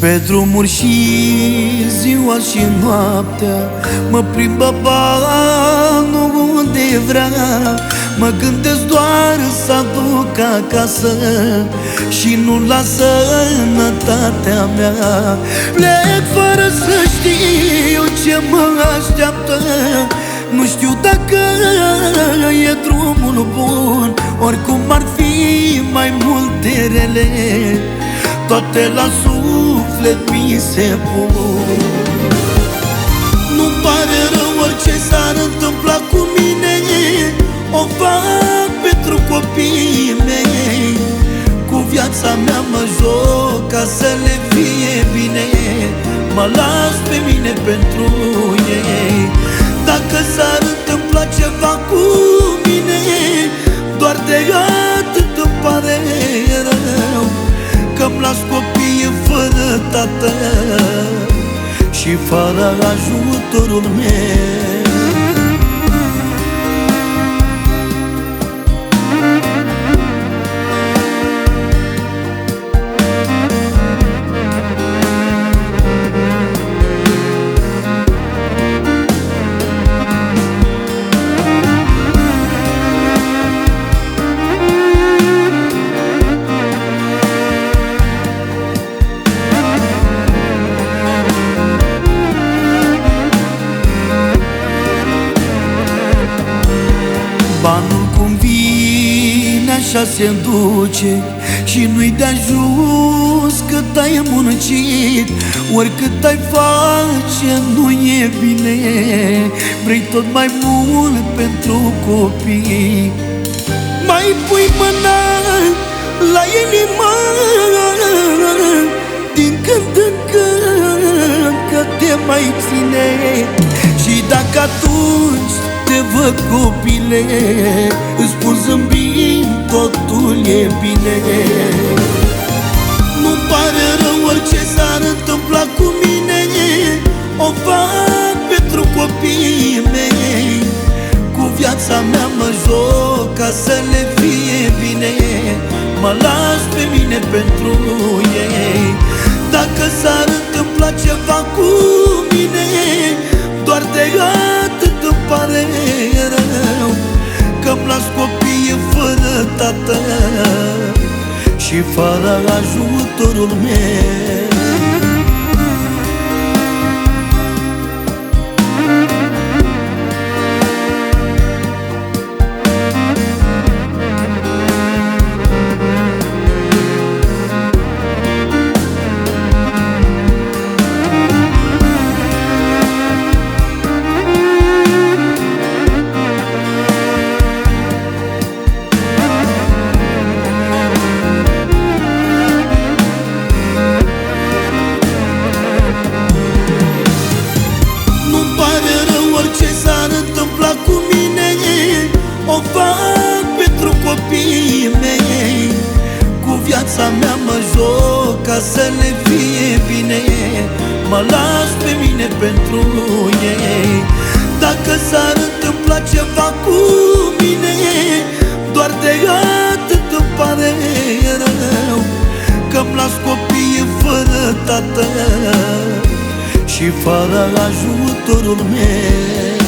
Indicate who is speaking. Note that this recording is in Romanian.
Speaker 1: Pe drumuri și ziua și noaptea. Mă plimbă banul unde vrea. Mă gândesc doar să aduc acasă Și nu la sănătatea mea. Plec fără să știu ce mă așteaptă. Nu știu dacă e drumul bun Oricum ar fi mai multe rele. Toate la suflet mi se pun Nu pare rău orice s-ar întâmpla cu mine O fac pentru copiii mei. Cu viața mea mă joc ca să le fie bine. Mă las pe mine pentru ei. Dacă s-ar întâmpla ceva cu mine Doar de atât îmi pare rău Că-mi las copiii fără tată Și fără ajutorul meu Banul cum vine așa se duce Și nu-i de ajuns cât ai muncit. Oricât ai face nu e bine. Vrei tot mai mult pentru copii. Mai pui mâna la inimă Din când în când că te mai ține. Și dacă atunci te văd copile. Îți spun zâmbind totul e bine. Nu pare rău orice s-ar întâmpla cu mine. O fac pentru copiii mei. Cu viața mea mă joc ca să le fie bine. Mă las pe mine pentru ei. Dacă s-ar întâmpla ceva cu mine Doar de atât tată Și fără ajutorul meu O fac pentru copiii mei. Cu viața mea mă joc ca să le fie bine. Mă las pe mine pentru ei Dacă s-ar întâmpla ceva cu mine Doar de atât îmi pare rău. Că-mi las copiii fără tată și fără ajutorul meu